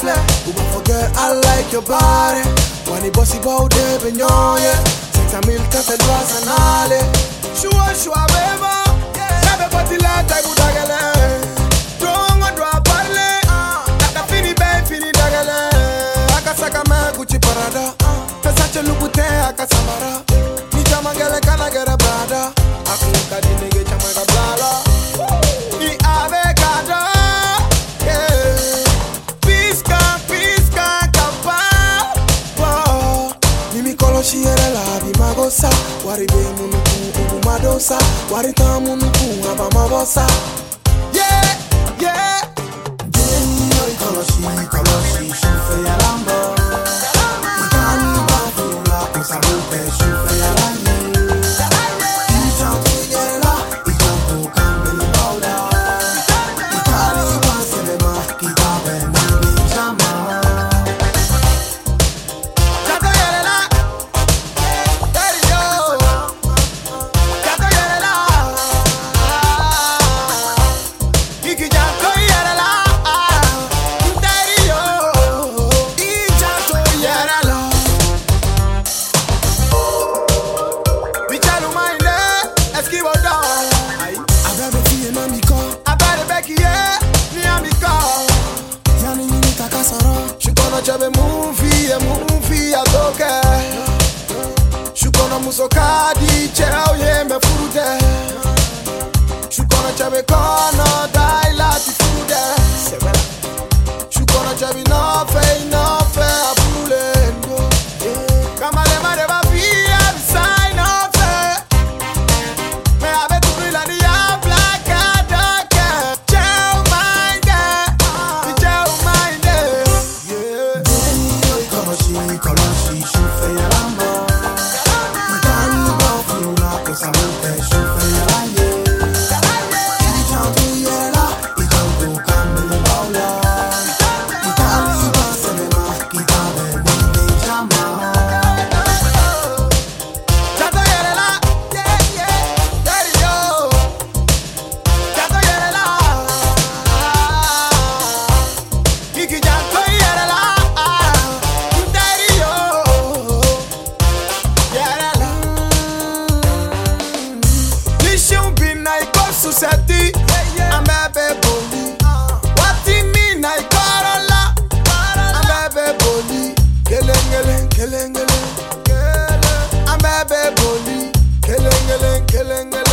fle. Uma forget I like your body. Wani bossy bow de benyoye. Senta mil tete lwa sanale. Shua shua beba. Sabe pati la budagale. Drongo dwa parle. Naka fini be fini dagale. Akasaka me Gucci parada. Pesache lupute akasamara. Ni wari be munuku umu madosa. Wari ta munuku abamabosa nini takasoro Shukono chabe movie, a movie a toke. Shukono musokadi, cheo ye me furude. Shukono chabe kono, dai lati furude. Shukono chabe no suseti, ambebe boli. Wati mi na ikorola, ambebe boli. Geleng, geleng. Ambebe geleng geleng geleng.